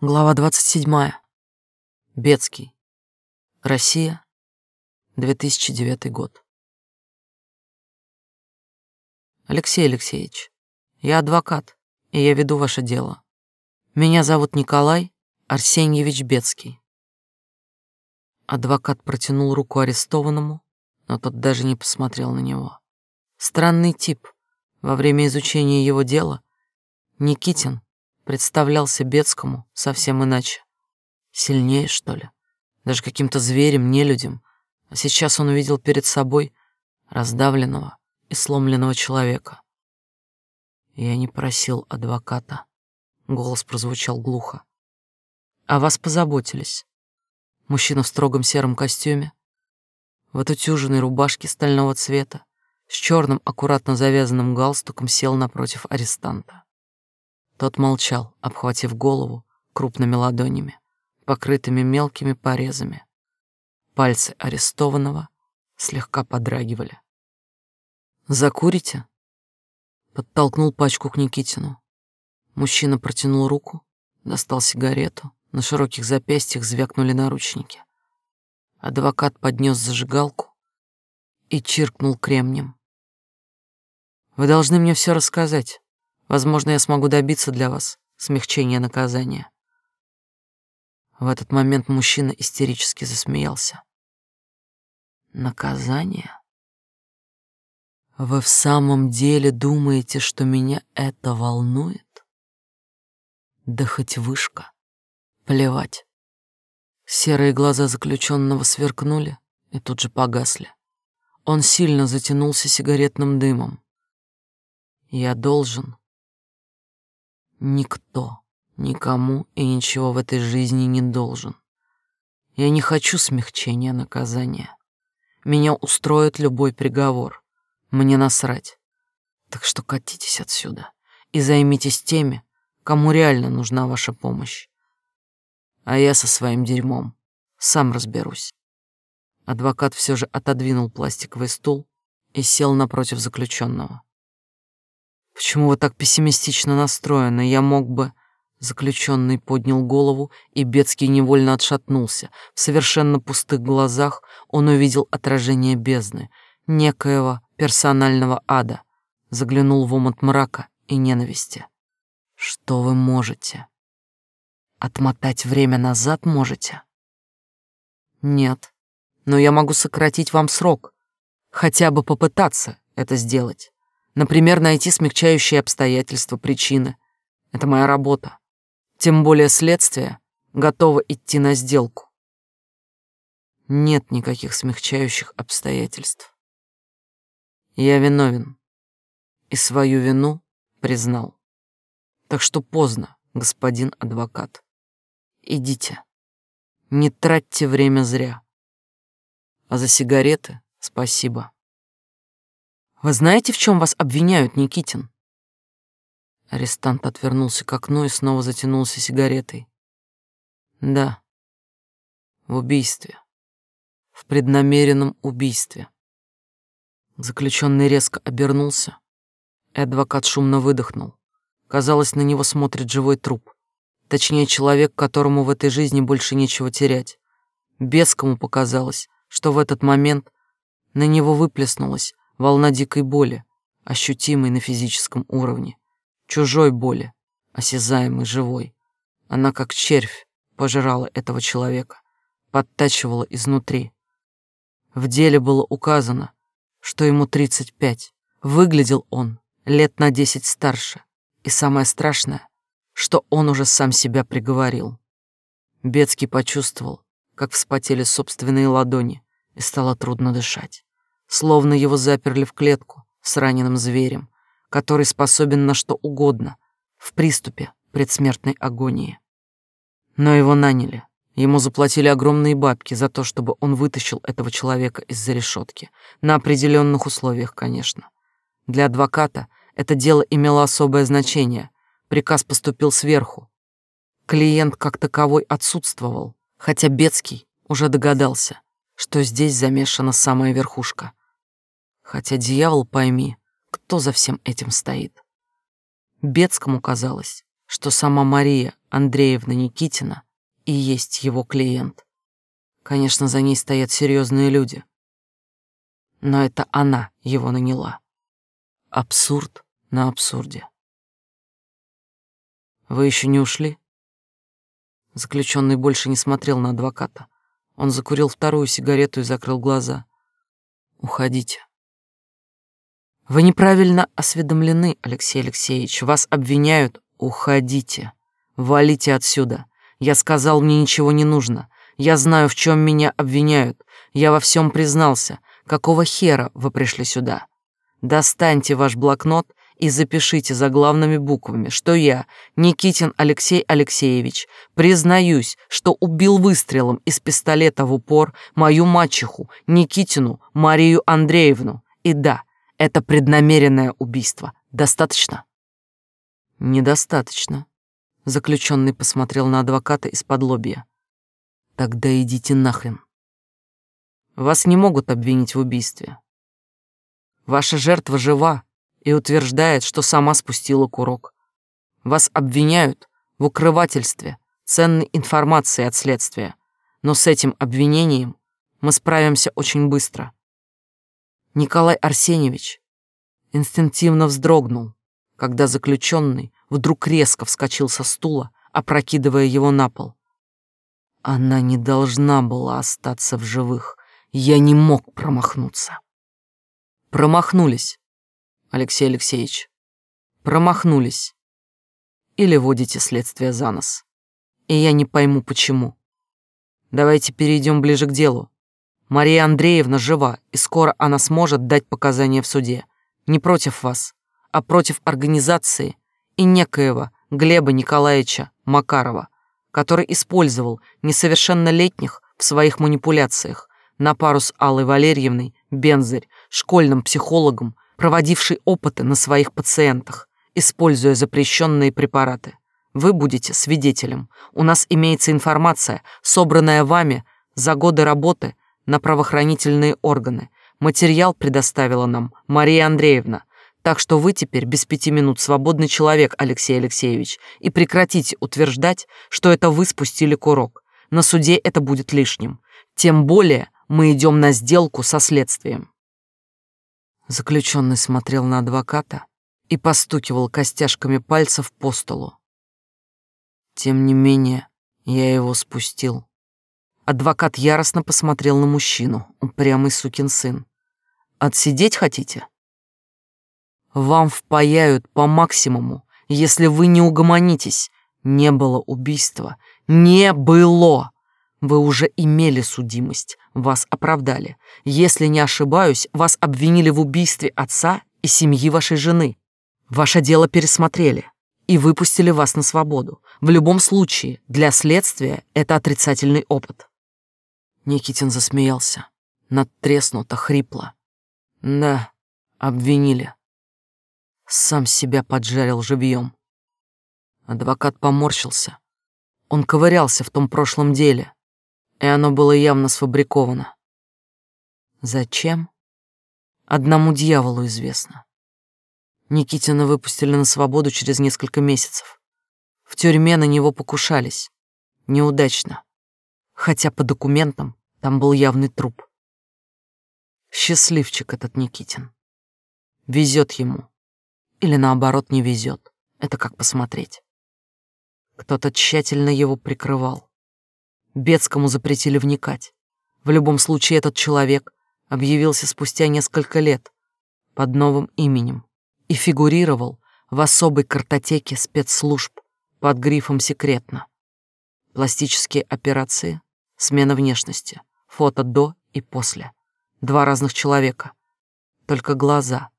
Глава 27. Бецкий. Россия. 2009 год. Алексей Алексеевич, я адвокат, и я веду ваше дело. Меня зовут Николай Арсеньевич Бецкий. Адвокат протянул руку арестованному, но тот даже не посмотрел на него. Странный тип. Во время изучения его дела Никитин представлялся Бецкому совсем иначе. Сильнее, что ли? Даже каким-то зверем, нелюдем. А сейчас он увидел перед собой раздавленного и сломленного человека. Я не просил адвоката. Голос прозвучал глухо. О вас позаботились. Мужчина в строгом сером костюме, в отутюженной рубашке стального цвета, с черным аккуратно завязанным галстуком сел напротив арестанта. Тот молчал, обхватив голову крупными ладонями, покрытыми мелкими порезами. Пальцы арестованного слегка подрагивали. «Закурите?» Подтолкнул пачку к Никитину. Мужчина протянул руку, достал сигарету, на широких запястьях звякнули наручники. Адвокат поднес зажигалку и чиркнул кремнем. «Вы должны мне все рассказать. Возможно, я смогу добиться для вас смягчения наказания. В этот момент мужчина истерически засмеялся. Наказание? Вы в самом деле думаете, что меня это волнует? Да хоть вышка. Плевать. Серые глаза заключенного сверкнули и тут же погасли. Он сильно затянулся сигаретным дымом. Я должен Никто, никому и ничего в этой жизни не должен. Я не хочу смягчения наказания. Меня устроит любой приговор. Мне насрать. Так что катитесь отсюда и займитесь теми, кому реально нужна ваша помощь. А я со своим дерьмом сам разберусь. Адвокат все же отодвинул пластиковый стул и сел напротив заключенного. Почему вы так пессимистично настроены? Я мог бы...» Заключенный поднял голову, и Бецкий невольно отшатнулся. В совершенно пустых глазах он увидел отражение бездны, некоего персонального ада. Заглянул в омут мрака и ненависти. «Что вы можете? Отмотать время назад можете?» «Нет, но я могу сократить вам срок. Хотя бы попытаться это сделать». Например, найти смягчающие обстоятельства, причины. Это моя работа. Тем более следствие готово идти на сделку. Нет никаких смягчающих обстоятельств. Я виновен. И свою вину признал. Так что поздно, господин адвокат. Идите. Не тратьте время зря. А за сигареты спасибо. Вы знаете, в чем вас обвиняют, Никитин? Арестант отвернулся к окну и снова затянулся сигаретой. Да. В убийстве. В преднамеренном убийстве. Заключенный резко обернулся, и адвокат шумно выдохнул. Казалось, на него смотрит живой труп. Точнее, человек, которому в этой жизни больше нечего терять. Бескому показалось, что в этот момент на него выплеснулась волна дикой боли, ощутимой на физическом уровне, чужой боли, осязаемой, живой. Она, как червь, пожирала этого человека, подтачивала изнутри. В деле было указано, что ему 35. Выглядел он лет на 10 старше. И самое страшное, что он уже сам себя приговорил. Бецкий почувствовал, как вспотели собственные ладони, и стало трудно дышать словно его заперли в клетку с раненым зверем, который способен на что угодно в приступе предсмертной агонии. Но его наняли. Ему заплатили огромные бабки за то, чтобы он вытащил этого человека из-за решетки. На определенных условиях, конечно. Для адвоката это дело имело особое значение. Приказ поступил сверху. Клиент как таковой отсутствовал, хотя Бецкий уже догадался, что здесь замешана самая верхушка. Хотя дьявол пойми, кто за всем этим стоит. Бецкому казалось, что сама Мария Андреевна Никитина и есть его клиент. Конечно, за ней стоят серьезные люди. Но это она его наняла. Абсурд на абсурде. Вы еще не ушли? Заключенный больше не смотрел на адвоката. Он закурил вторую сигарету и закрыл глаза. Уходите. Вы неправильно осведомлены, Алексей Алексеевич. Вас обвиняют. Уходите. Валите отсюда. Я сказал, мне ничего не нужно. Я знаю, в чем меня обвиняют. Я во всем признался. Какого хера вы пришли сюда? Достаньте ваш блокнот и запишите заглавными буквами, что я, Никитин Алексей Алексеевич, признаюсь, что убил выстрелом из пистолета в упор мою мачеху Никитину Марию Андреевну. И да, это преднамеренное убийство. Достаточно? Недостаточно. Заключенный посмотрел на адвоката из-под лобья. Тогда идите нахрен. Вас не могут обвинить в убийстве. Ваша жертва жива и утверждает, что сама спустила курок. Вас обвиняют в укрывательстве ценной информации от следствия, но с этим обвинением мы справимся очень быстро. Николай Арсеньевич инстинктивно вздрогнул, когда заключенный вдруг резко вскочил со стула, опрокидывая его на пол. Она не должна была остаться в живых. Я не мог промахнуться. Промахнулись, Алексей Алексеевич. Промахнулись. Или водите следствие за нос. И я не пойму, почему. Давайте перейдем ближе к делу. Мария Андреевна жива, и скоро она сможет дать показания в суде. Не против вас, а против организации и некоего Глеба Николаевича Макарова, который использовал несовершеннолетних в своих манипуляциях на пару с Аллой Валерьевной Бензарь, школьным психологом, проводивший опыты на своих пациентах, используя запрещенные препараты. Вы будете свидетелем. У нас имеется информация, собранная вами за годы работы на правоохранительные органы. Материал предоставила нам Мария Андреевна, так что вы теперь без пяти минут свободный человек, Алексей Алексеевич, и прекратите утверждать, что это вы спустили курок. На суде это будет лишним. Тем более мы идем на сделку со следствием. Заключенный смотрел на адвоката и постукивал костяшками пальцев по столу. Тем не менее, я его спустил. Адвокат яростно посмотрел на мужчину, упрямый сукин сын. «Отсидеть хотите?» Вам впаяют по максимуму, если вы не угомонитесь. Не было убийства. Не было. Вы уже имели судимость. Вас оправдали. Если не ошибаюсь, вас обвинили в убийстве отца и семьи вашей жены. Ваше дело пересмотрели и выпустили вас на свободу. В любом случае, для следствия это отрицательный опыт. Никитин засмеялся. Надтреснуто, хрипло. Да, обвинили. Сам себя поджарил живьем. Адвокат поморщился. Он ковырялся в том прошлом деле, и оно было явно сфабриковано. Зачем? Одному дьяволу известно. Никитина выпустили на свободу через несколько месяцев. В тюрьме на него покушались. Неудачно. Хотя по документам там был явный труп. Счастливчик этот Никитин. Везет ему. Или наоборот не везет. Это как посмотреть. Кто-то тщательно его прикрывал. Бецкому запретили вникать. В любом случае этот человек объявился спустя несколько лет под новым именем и фигурировал в особой картотеке спецслужб под грифом «Секретно». Пластические операции, смена внешности, фото до и после. Два разных человека, только глаза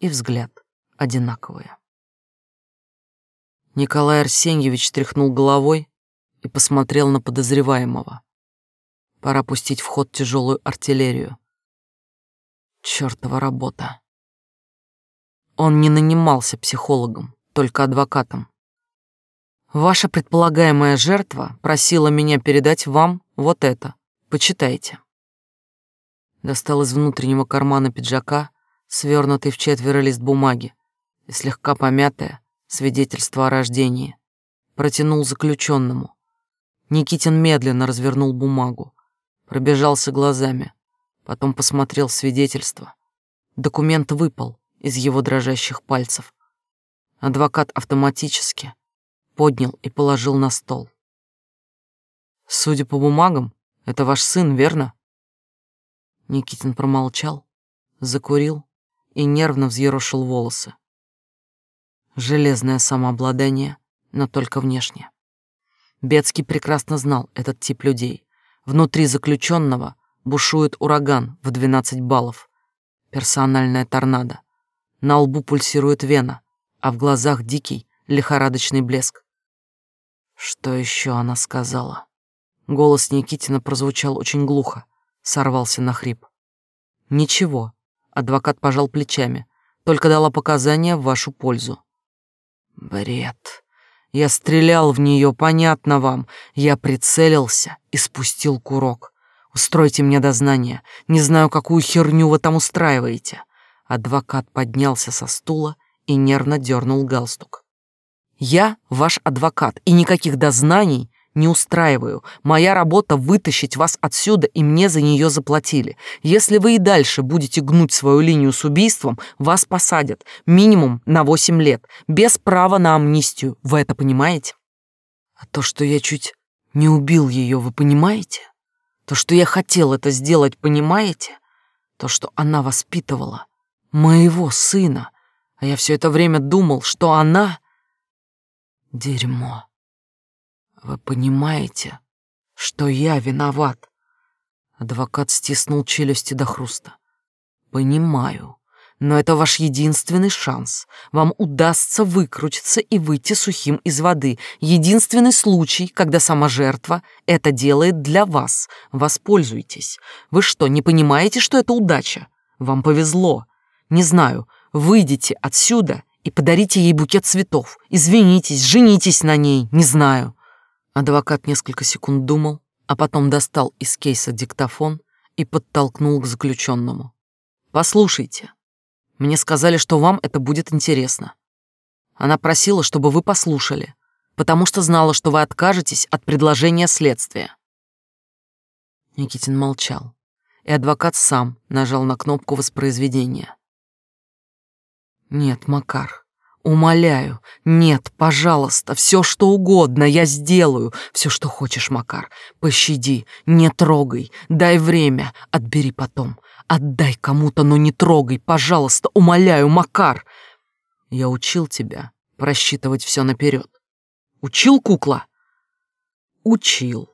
и взгляд одинаковые. Николай Арсеньевич тряхнул головой и посмотрел на подозреваемого. Пора пустить в ход тяжелую артиллерию. Чёртова работа. Он не нанимался психологом, только адвокатом. Ваша предполагаемая жертва просила меня передать вам вот это. Почитайте. Достал из внутреннего кармана пиджака свернутый в четверо лист бумаги и слегка помятое свидетельство о рождении протянул заключенному. Никитин медленно развернул бумагу, пробежался глазами, потом посмотрел свидетельство. Документ выпал из его дрожащих пальцев. Адвокат автоматически поднял и положил на стол. «Судя по бумагам, это ваш сын, верно?» Никитин промолчал, закурил и нервно взъерошил волосы. Железное самообладание, но только внешне. Бецкий прекрасно знал этот тип людей. Внутри заключенного бушует ураган в 12 баллов. Персональная торнадо. На лбу пульсирует вена, а в глазах дикий, лихорадочный блеск. Что еще она сказала? Голос Никитина прозвучал очень глухо, сорвался на хрип. Ничего, адвокат пожал плечами, только дала показания в вашу пользу. Бред. Я стрелял в нее, понятно вам. Я прицелился и спустил курок. Устройте мне дознание. Не знаю, какую херню вы там устраиваете. Адвокат поднялся со стула и нервно дернул галстук. Я ваш адвокат, и никаких дознаний не устраиваю. Моя работа вытащить вас отсюда, и мне за нее заплатили. Если вы и дальше будете гнуть свою линию с убийством, вас посадят. Минимум на 8 лет. Без права на амнистию. Вы это понимаете? А то, что я чуть не убил ее, вы понимаете? То, что я хотел это сделать, понимаете? То, что она воспитывала моего сына. А я все это время думал, что она... Дерьмо. Вы понимаете, что я виноват? Адвокат стиснул челюсти до хруста. Понимаю, но это ваш единственный шанс. Вам удастся выкрутиться и выйти сухим из воды. Единственный случай, когда сама жертва это делает для вас. Воспользуйтесь. Вы что, не понимаете, что это удача? Вам повезло. Не знаю, выйдите отсюда и подарите ей букет цветов. Извинитесь, женитесь на ней, не знаю. Адвокат несколько секунд думал, а потом достал из кейса диктофон и подтолкнул к заключенному. «Послушайте, мне сказали, что вам это будет интересно. Она просила, чтобы вы послушали, потому что знала, что вы откажетесь от предложения следствия». Никитин молчал, и адвокат сам нажал на кнопку воспроизведения. «Нет, Макар, Умоляю, нет, пожалуйста, все что угодно я сделаю, все что хочешь, Макар. Пощади, не трогай, дай время, отбери потом. Отдай кому-то, но не трогай, пожалуйста, умоляю, Макар. Я учил тебя просчитывать все наперед. Учил, кукла? Учил.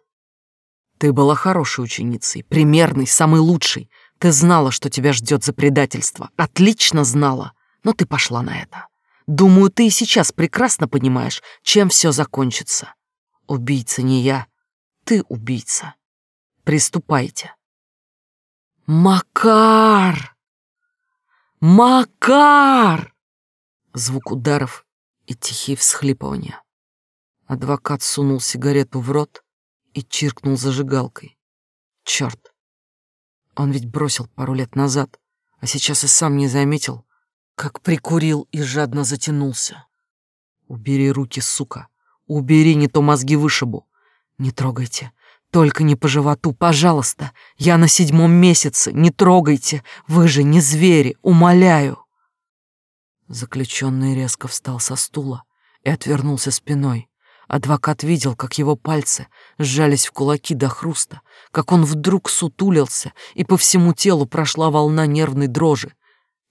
Ты была хорошей ученицей, примерной, самой лучшей. Ты знала, что тебя ждет за предательство. Отлично знала, но ты пошла на это. Думаю, ты и сейчас прекрасно понимаешь, чем все закончится. Убийца не я, ты убийца. Приступайте. Макар! Макар! Звук ударов и тихие всхлипывания. Адвокат сунул сигарету в рот и чиркнул зажигалкой. Черт! Он ведь бросил пару лет назад, а сейчас и сам не заметил, как прикурил и жадно затянулся. Убери руки, сука. Убери, не то мозги вышибу. Не трогайте. Только не по животу, пожалуйста. Я на седьмом месяце. Не трогайте. Вы же не звери, умоляю. Заключенный резко встал со стула и отвернулся спиной. Адвокат видел, как его пальцы сжались в кулаки до хруста, как он вдруг сутулился, и по всему телу прошла волна нервной дрожи.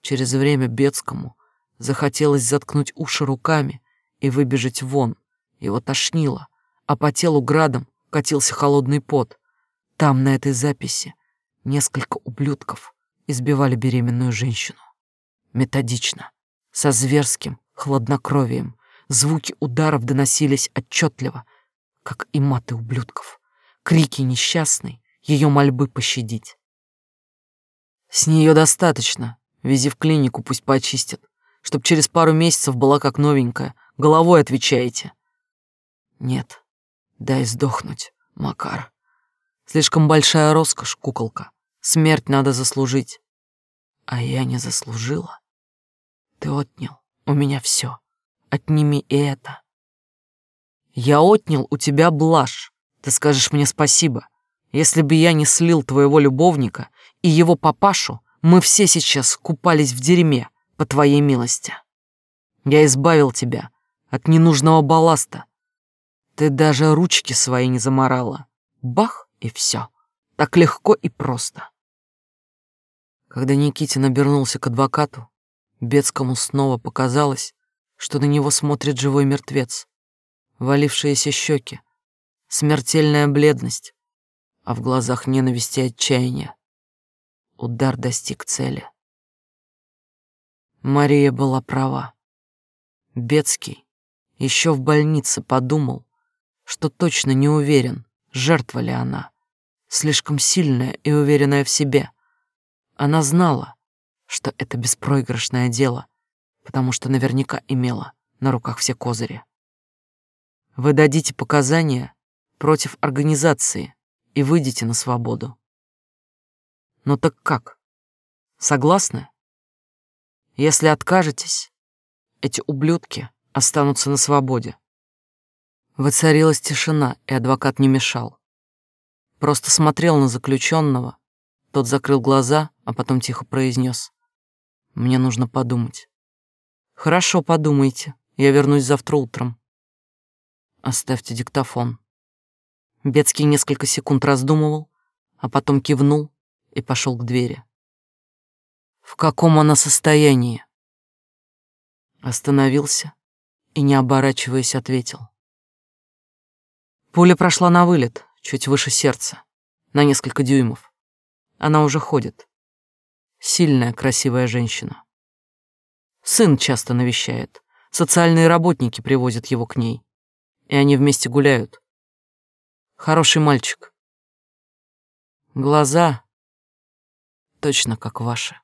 Через время Бецкому захотелось заткнуть уши руками и выбежать вон. Его тошнило, а по телу градом катился холодный пот. Там, на этой записи, несколько ублюдков избивали беременную женщину. Методично, со зверским хладнокровием. Звуки ударов доносились отчетливо, как и маты ублюдков. Крики несчастной, ее мольбы пощадить. «С нее достаточно», Вези в клинику, пусть почистят. Чтоб через пару месяцев была как новенькая. Головой отвечаете. Нет, дай сдохнуть, Макар. Слишком большая роскошь, куколка. Смерть надо заслужить. А я не заслужила. Ты отнял у меня все. Отними и это. Я отнял у тебя блажь. Ты скажешь мне спасибо. Если бы я не слил твоего любовника и его папашу, мы все сейчас купались в дерьме по твоей милости. Я избавил тебя от ненужного балласта. Ты даже ручки свои не заморала. Бах, и все. Так легко и просто. Когда Никитин обернулся к адвокату, Бецкому снова показалось, что на него смотрит живой мертвец. Валившиеся щеки, смертельная бледность, а в глазах ненависть и отчаяние. Удар достиг цели. Мария была права. Бецкий еще в больнице подумал, что точно не уверен, жертва ли она. Слишком сильная и уверенная в себе. Она знала, что это беспроигрышное дело, потому что наверняка имела на руках все козыри. Вы дадите показания против организации и выйдете на свободу. Ну так как? Согласны? Если откажетесь, эти ублюдки останутся на свободе. Воцарилась тишина, и адвокат не мешал. Просто смотрел на заключенного. Тот закрыл глаза, а потом тихо произнес: «Мне нужно подумать». «Хорошо, подумайте. Я вернусь завтра утром». «Оставьте диктофон». Бецкий несколько секунд раздумывал, а потом кивнул и пошел к двери. «В каком она состоянии?» Остановился и, не оборачиваясь, ответил. Пуля прошла на вылет, чуть выше сердца, на несколько дюймов. Она уже ходит. Сильная, красивая женщина. Сын часто навещает. Социальные работники привозят его к ней. И они вместе гуляют. Хороший мальчик. Глаза точно как ваши.